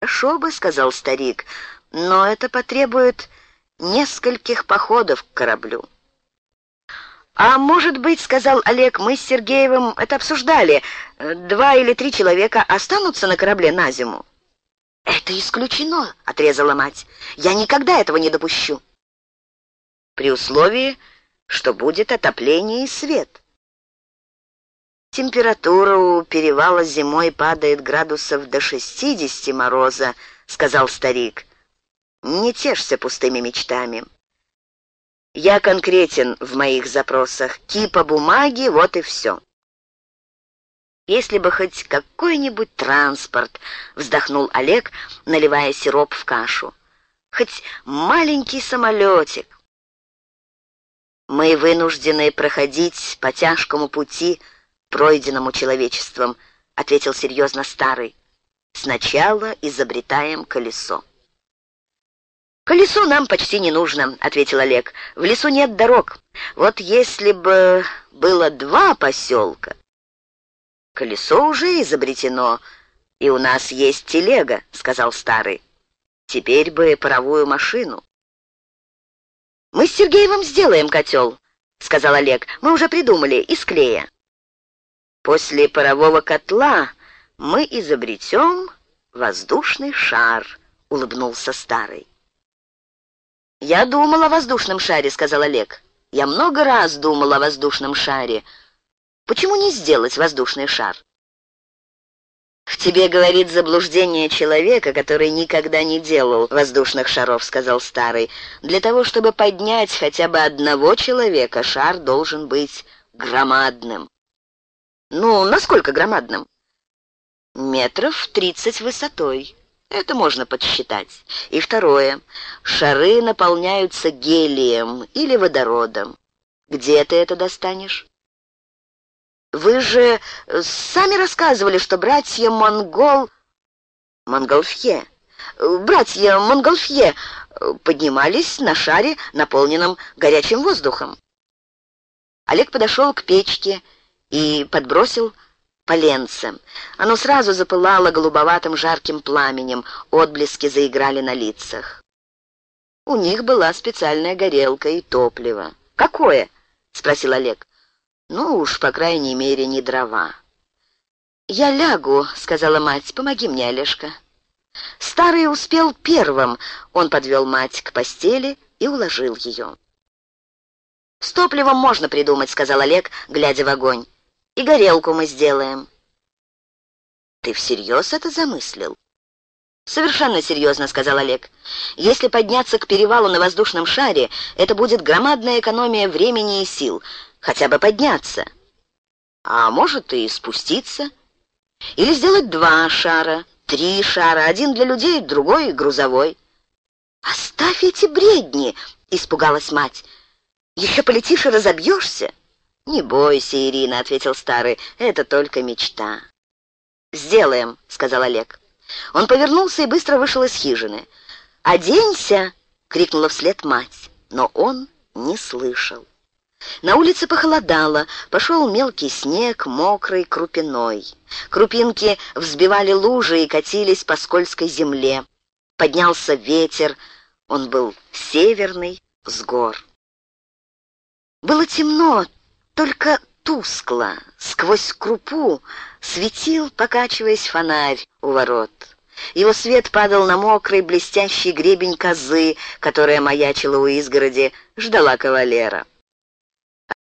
«Хорошо бы», — сказал старик, — «но это потребует нескольких походов к кораблю». «А может быть, — сказал Олег, — мы с Сергеевым это обсуждали, два или три человека останутся на корабле на зиму?» «Это исключено», — отрезала мать. «Я никогда этого не допущу». «При условии, что будет отопление и свет». «Температура у перевала зимой падает градусов до 60 мороза», — сказал старик. «Не тешься пустыми мечтами». «Я конкретен в моих запросах. Кипа бумаги, вот и все». «Если бы хоть какой-нибудь транспорт», — вздохнул Олег, наливая сироп в кашу. «Хоть маленький самолетик». «Мы вынуждены проходить по тяжкому пути», — пройденному человечеством», — ответил серьезно старый. «Сначала изобретаем колесо». «Колесо нам почти не нужно», — ответил Олег. «В лесу нет дорог. Вот если бы было два поселка...» «Колесо уже изобретено, и у нас есть телега», — сказал старый. «Теперь бы паровую машину». «Мы с Сергеевым сделаем котел», — сказал Олег. «Мы уже придумали, из клея». После парового котла мы изобретем воздушный шар, улыбнулся старый. Я думал о воздушном шаре, сказал Олег. Я много раз думал о воздушном шаре. Почему не сделать воздушный шар? «В тебе, говорит, заблуждение человека, который никогда не делал воздушных шаров», — сказал старый. «Для того, чтобы поднять хотя бы одного человека, шар должен быть громадным». Ну, насколько громадным? Метров тридцать высотой. Это можно подсчитать. И второе. Шары наполняются гелием или водородом. Где ты это достанешь? Вы же сами рассказывали, что братья Монгол... Монголфье. Братья Монголфье поднимались на шаре, наполненном горячим воздухом. Олег подошел к печке и подбросил поленце. Оно сразу запылало голубоватым жарким пламенем, отблески заиграли на лицах. У них была специальная горелка и топливо. «Какое?» — спросил Олег. «Ну уж, по крайней мере, не дрова». «Я лягу», — сказала мать. «Помоги мне, Олежка». Старый успел первым. Он подвел мать к постели и уложил ее. «С топливом можно придумать», — сказал Олег, глядя в огонь и горелку мы сделаем». «Ты всерьез это замыслил?» «Совершенно серьезно», — сказал Олег. «Если подняться к перевалу на воздушном шаре, это будет громадная экономия времени и сил. Хотя бы подняться. А может и спуститься. Или сделать два шара, три шара, один для людей, другой грузовой». «Оставь эти бредни!» — испугалась мать. «Еще полетишь и разобьешься». «Не бойся, Ирина», — ответил старый, — «это только мечта». «Сделаем», — сказал Олег. Он повернулся и быстро вышел из хижины. «Оденься!» — крикнула вслед мать, но он не слышал. На улице похолодало, пошел мелкий снег, мокрый крупиной. Крупинки взбивали лужи и катились по скользкой земле. Поднялся ветер, он был северный, с гор. Было темно, только тускло, сквозь крупу, светил, покачиваясь фонарь у ворот. Его свет падал на мокрый блестящий гребень козы, которая маячила у изгороди, ждала кавалера.